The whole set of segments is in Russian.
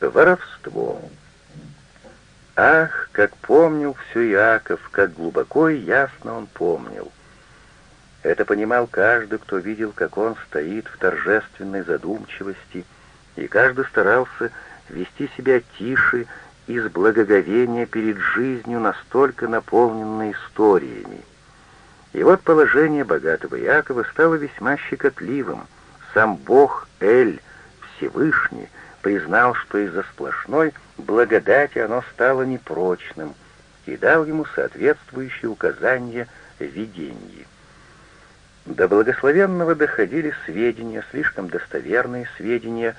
Воровство. Ах, как помнил все Иаков, как глубоко и ясно он помнил. Это понимал каждый, кто видел, как он стоит в торжественной задумчивости, и каждый старался вести себя тише и с благоговения перед жизнью, настолько наполненной историями. И вот положение богатого Якова стало весьма щекотливым. Сам Бог Эль, Всевышний, признал, что из-за сплошной благодати оно стало непрочным, и дал ему соответствующие указания в видении. До благословенного доходили сведения, слишком достоверные сведения,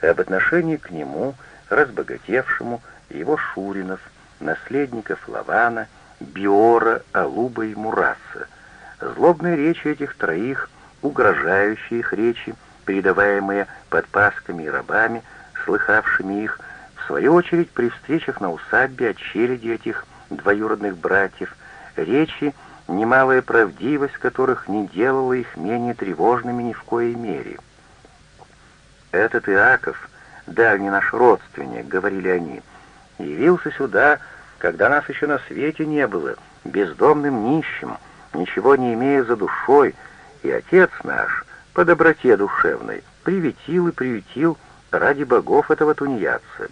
об отношении к нему, разбогатевшему, его шуринов, наследников Лавана, Биора, Алуба и Мураса. Злобные речи этих троих, угрожающие их речи, передаваемые подпасками и рабами, слыхавшими их, в свою очередь при встречах на усадьбе от череди этих двоюродных братьев, речи, немалая правдивость которых не делала их менее тревожными ни в коей мере. «Этот Иаков, дальний наш родственник», — говорили они, — «явился сюда, когда нас еще на свете не было, бездомным нищим, ничего не имея за душой, и отец наш, по доброте душевной, приветил и приютил ради богов этого тунеядца.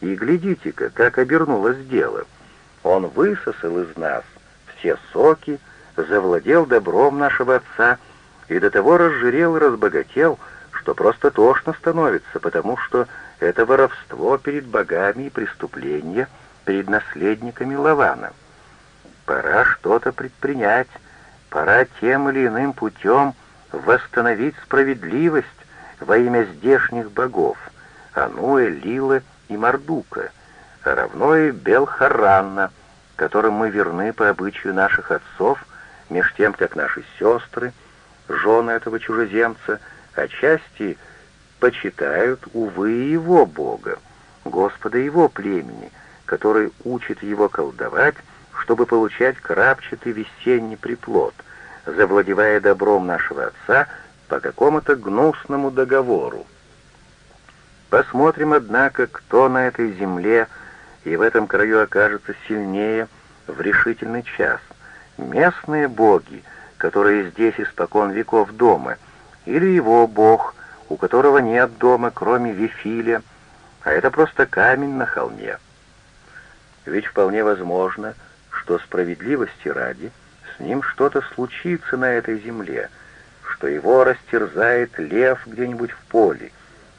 И глядите-ка, как обернулось дело. Он высосал из нас все соки, завладел добром нашего отца и до того разжирел и разбогател, что просто тошно становится, потому что это воровство перед богами и преступление перед наследниками Лавана. Пора что-то предпринять, пора тем или иным путем восстановить справедливость, во имя здешних богов — Ануэ, Лила и Мардука, а равно и Белхаранна, которым мы верны по обычаю наших отцов, меж тем, как наши сестры, жены этого чужеземца, отчасти почитают, увы, его бога, Господа его племени, который учит его колдовать, чтобы получать крапчатый весенний приплод, завладевая добром нашего отца — по какому-то гнусному договору. Посмотрим, однако, кто на этой земле и в этом краю окажется сильнее в решительный час. Местные боги, которые здесь испокон веков дома, или его бог, у которого нет дома, кроме Вифиля, а это просто камень на холме. Ведь вполне возможно, что справедливости ради с ним что-то случится на этой земле — что его растерзает лев где-нибудь в поле,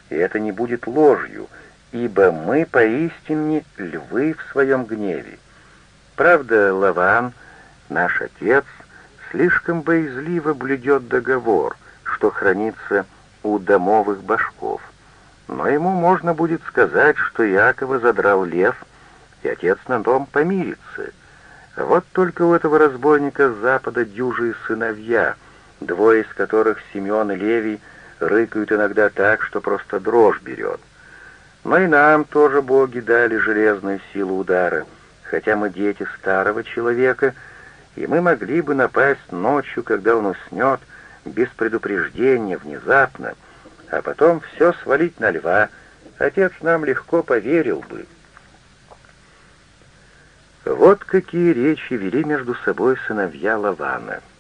и это не будет ложью, ибо мы поистине львы в своем гневе. Правда, Лаван, наш отец, слишком боязливо блюдет договор, что хранится у домовых башков. Но ему можно будет сказать, что Якова задрал лев, и отец на дом помирится. Вот только у этого разбойника с запада дюжие сыновья — двое из которых, Семен и Левий, рыкают иногда так, что просто дрожь берет. Но и нам тоже боги дали железную силу удара, хотя мы дети старого человека, и мы могли бы напасть ночью, когда он уснет, без предупреждения, внезапно, а потом все свалить на льва. Отец нам легко поверил бы. Вот какие речи вели между собой сыновья Лавана —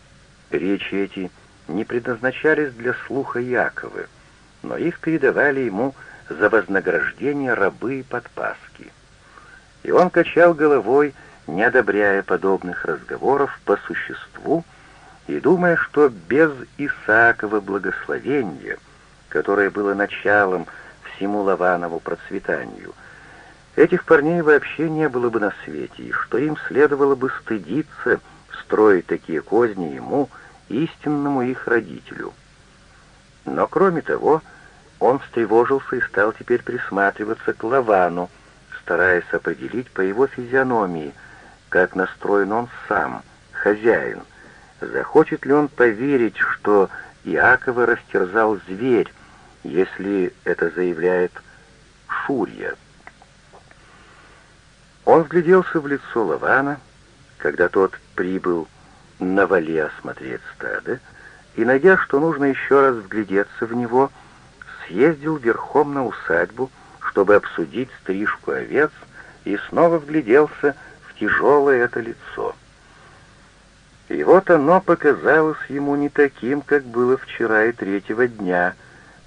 Речи эти не предназначались для слуха Якова, но их передавали ему за вознаграждение рабы и подпаски. И он качал головой, не одобряя подобных разговоров по существу, и думая, что без Исаакова благословения, которое было началом всему Лаванову процветанию, этих парней вообще не было бы на свете, и что им следовало бы стыдиться — строить такие козни ему, истинному их родителю. Но кроме того, он встревожился и стал теперь присматриваться к Лавану, стараясь определить по его физиономии, как настроен он сам, хозяин. Захочет ли он поверить, что Иакова растерзал зверь, если это заявляет Шурья? Он вгляделся в лицо Лавана, когда тот прибыл на вале осмотреть стадо, и, найдя, что нужно еще раз вглядеться в него, съездил верхом на усадьбу, чтобы обсудить стрижку овец, и снова вгляделся в тяжелое это лицо. И вот оно показалось ему не таким, как было вчера и третьего дня.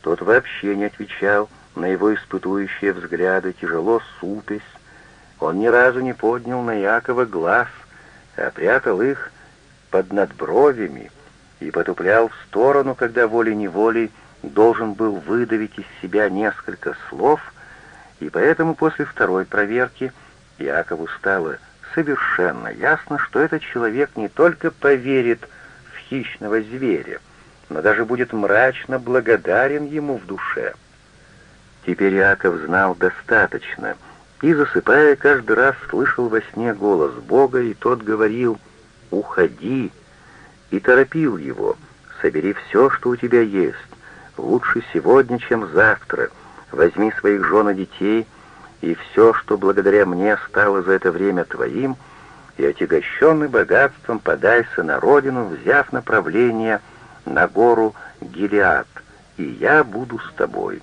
Тот вообще не отвечал на его испытующие взгляды, тяжело супясь. Он ни разу не поднял на Якова глаз, а прятал их под надбровями и потуплял в сторону, когда волей-неволей должен был выдавить из себя несколько слов, и поэтому после второй проверки Якову стало совершенно ясно, что этот человек не только поверит в хищного зверя, но даже будет мрачно благодарен ему в душе. Теперь Яков знал достаточно, и, засыпая, каждый раз слышал во сне голос Бога, и тот говорил «Уходи!» и торопил его «Собери все, что у тебя есть, лучше сегодня, чем завтра, возьми своих жен и детей, и все, что благодаря мне стало за это время твоим, и отягощенный богатством подайся на родину, взяв направление на гору Гилиад, и я буду с тобой».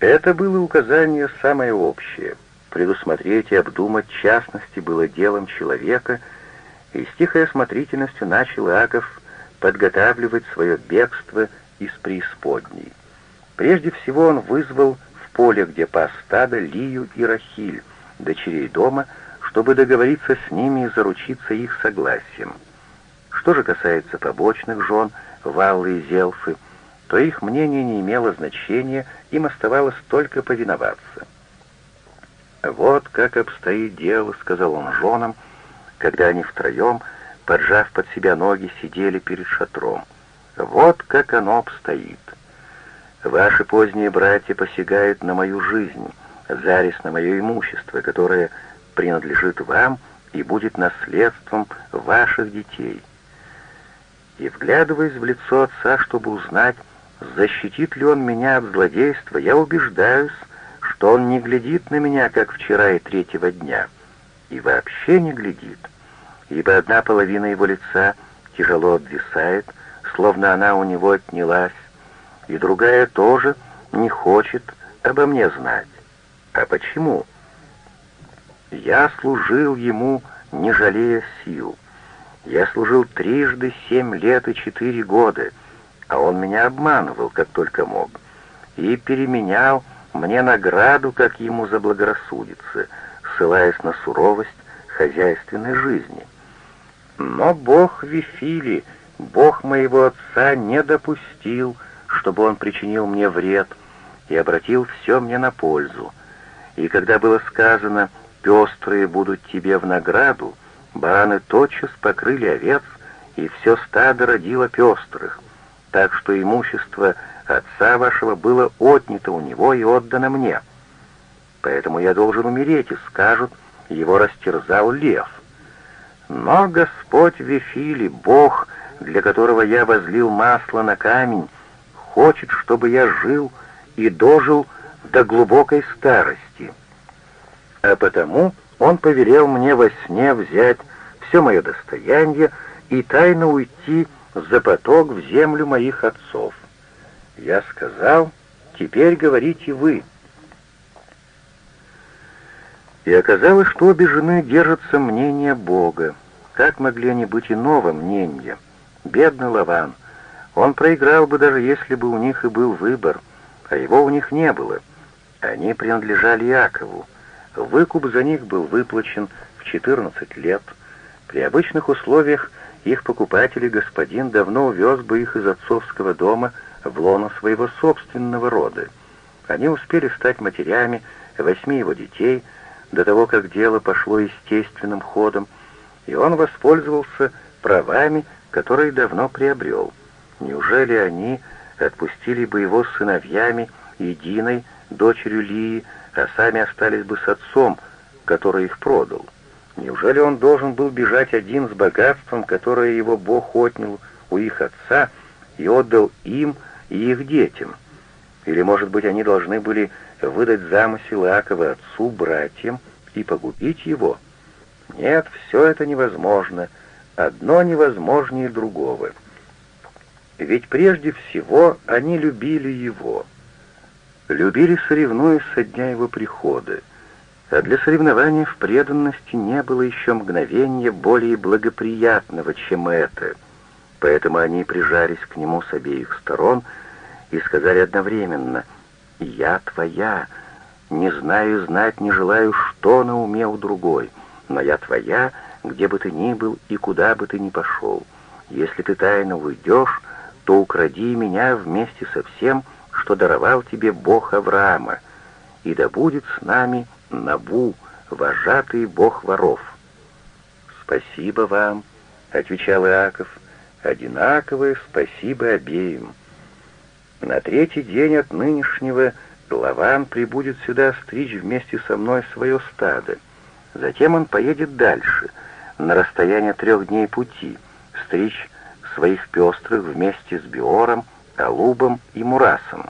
Это было указание самое общее. Предусмотреть и обдумать частности было делом человека, и с тихой осмотрительностью начал Иаков подготавливать свое бегство из преисподней. Прежде всего он вызвал в поле, где пас стадо, Лию и Рахиль, дочерей дома, чтобы договориться с ними и заручиться их согласием. Что же касается побочных жен, Валлы и Зелфы, то их мнение не имело значения, им оставалось только повиноваться. «Вот как обстоит дело», — сказал он женам, когда они втроем, поджав под себя ноги, сидели перед шатром. «Вот как оно обстоит. Ваши поздние братья посягают на мою жизнь, зарис на мое имущество, которое принадлежит вам и будет наследством ваших детей». И, вглядываясь в лицо отца, чтобы узнать, защитит ли он меня от злодейства, я убеждаюсь, что он не глядит на меня, как вчера и третьего дня, и вообще не глядит, ибо одна половина его лица тяжело обвисает, словно она у него отнялась, и другая тоже не хочет обо мне знать. А почему? Я служил ему, не жалея сил. Я служил трижды семь лет и четыре года — а он меня обманывал, как только мог, и переменял мне награду, как ему заблагорассудится, ссылаясь на суровость хозяйственной жизни. Но Бог Вифили, Бог моего отца, не допустил, чтобы он причинил мне вред, и обратил все мне на пользу. И когда было сказано «пестрые будут тебе в награду», бараны тотчас покрыли овец, и все стадо родило пестрых так что имущество отца вашего было отнято у него и отдано мне. Поэтому я должен умереть, и скажут, его растерзал лев. Но Господь Вифили, Бог, для которого я возлил масло на камень, хочет, чтобы я жил и дожил до глубокой старости. А потому он повелел мне во сне взять все мое достояние и тайно уйти за поток в землю моих отцов. Я сказал, теперь говорите вы. И оказалось, что обе жены держатся мнения Бога. Как могли они быть иного мнения? Бедный Лаван. Он проиграл бы, даже если бы у них и был выбор, а его у них не было. Они принадлежали Якову. Выкуп за них был выплачен в 14 лет. При обычных условиях их покупатели господин давно увез бы их из отцовского дома в лоно своего собственного рода. Они успели стать матерями восьми его детей до того, как дело пошло естественным ходом, и он воспользовался правами, которые давно приобрел. Неужели они отпустили бы его с сыновьями единой, дочерью Лии, а сами остались бы с отцом, который их продал?» Неужели он должен был бежать один с богатством, которое его Бог отнял у их отца и отдал им и их детям? Или, может быть, они должны были выдать замысел Иакова отцу, братьям и погубить его? Нет, все это невозможно. Одно невозможнее другого. Ведь прежде всего они любили его. любили соревнуясь со дня его прихода, а для соревнования в преданности не было еще мгновения более благоприятного, чем это, поэтому они прижались к нему с обеих сторон и сказали одновременно «Я твоя, не знаю знать, не желаю, что на уме у другой, но я твоя, где бы ты ни был и куда бы ты ни пошел. Если ты тайно уйдешь, то укради меня вместе со всем, что даровал тебе Бог Авраама, и да будет с нами Набу, вожатый Бог воров». «Спасибо вам», — отвечал Иаков, — «одинаковое спасибо обеим». На третий день от нынешнего Лаван прибудет сюда стричь вместе со мной свое стадо. Затем он поедет дальше, на расстояние трех дней пути, стричь своих пестрых вместе с Биором, Алубом и Мурасом.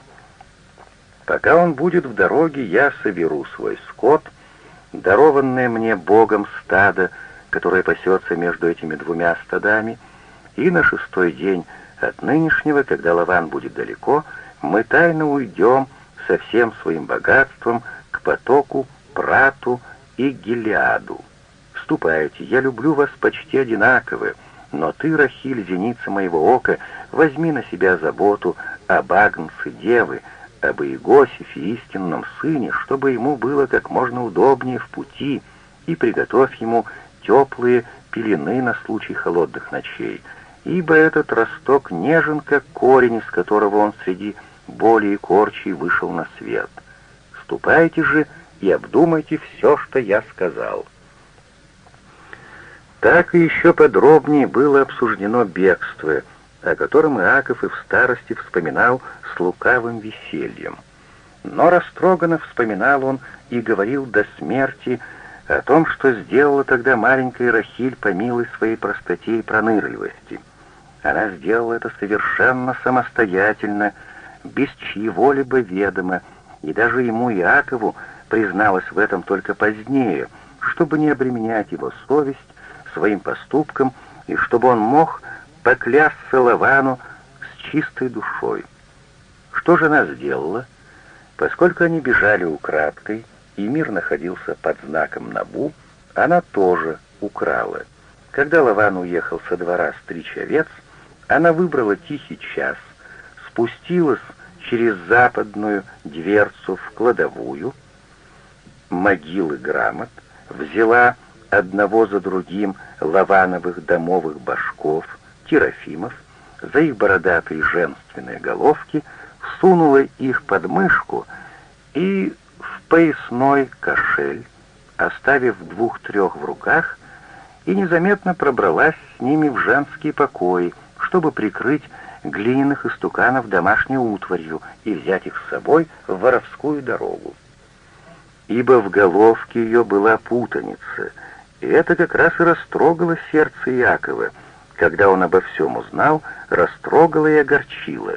Пока он будет в дороге, я соберу свой скот, дарованное мне Богом стадо, которое пасется между этими двумя стадами, и на шестой день от нынешнего, когда Лаван будет далеко, мы тайно уйдем со всем своим богатством к потоку, Прату и Гелиаду. Ступайте, я люблю вас почти одинаково, но ты, Рахиль, зеница моего ока, возьми на себя заботу об Агнце Девы, об Иегосифе, истинном сыне, чтобы ему было как можно удобнее в пути, и приготовь ему теплые пелены на случай холодных ночей, ибо этот росток нежен, как корень, из которого он среди боли и корчей вышел на свет. Ступайте же и обдумайте все, что я сказал». Так и еще подробнее было обсуждено бегство, о котором Иаков и в старости вспоминал с лукавым весельем. Но растроганно вспоминал он и говорил до смерти о том, что сделала тогда маленькая Рахиль по милой своей простоте и пронырливости. Она сделала это совершенно самостоятельно, без чьего-либо ведома, и даже ему, Иакову, призналась в этом только позднее, чтобы не обременять его совесть своим поступком и чтобы он мог поклясться Лавану с чистой душой. Что же она сделала? Поскольку они бежали украдкой, и мир находился под знаком Набу, она тоже украла. Когда Лаван уехал со двора стричь овец, она выбрала тихий час, спустилась через западную дверцу в кладовую, могилы грамот, взяла одного за другим лавановых домовых башков, терафимов, за их бородатые женственные головки, сунула их под мышку и в поясной кошель, оставив двух-трех в руках, и незаметно пробралась с ними в женские покои, чтобы прикрыть глиняных истуканов домашней утварью и взять их с собой в воровскую дорогу. Ибо в головке ее была путаница, и это как раз и растрогало сердце Якова, когда он обо всем узнал, растрогало и огорчило.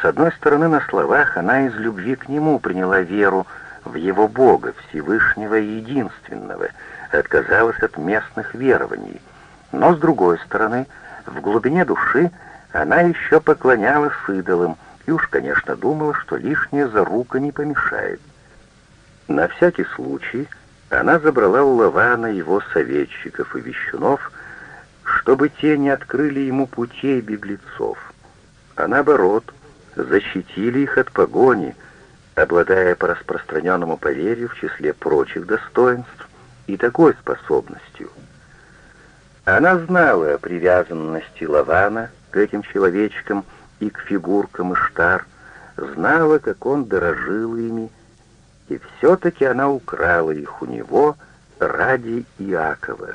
С одной стороны, на словах она из любви к нему приняла веру в его Бога, Всевышнего и Единственного, отказалась от местных верований. Но с другой стороны, в глубине души она еще поклонялась идолам и уж, конечно, думала, что лишняя зарука не помешает. На всякий случай она забрала у Лавана его советчиков и вещунов, чтобы те не открыли ему путей беглецов, а наоборот, защитили их от погони, обладая по распространенному поверью в числе прочих достоинств и такой способностью. Она знала о привязанности Лавана к этим человечкам и к фигуркам Иштар, знала, как он дорожил ими, и все-таки она украла их у него ради Иакова.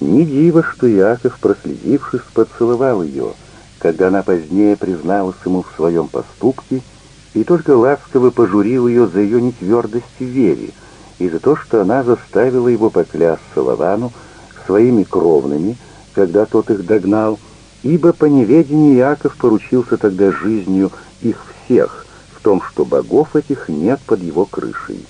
Не диво, что Иаков, проследившись, поцеловал ее, когда она позднее призналась ему в своем поступке и только ласково пожурил ее за ее нетвердость в вере и за то, что она заставила его поклясться Лавану своими кровными, когда тот их догнал, ибо по неведению Иаков поручился тогда жизнью их всех, том, что богов этих нет под его крышей.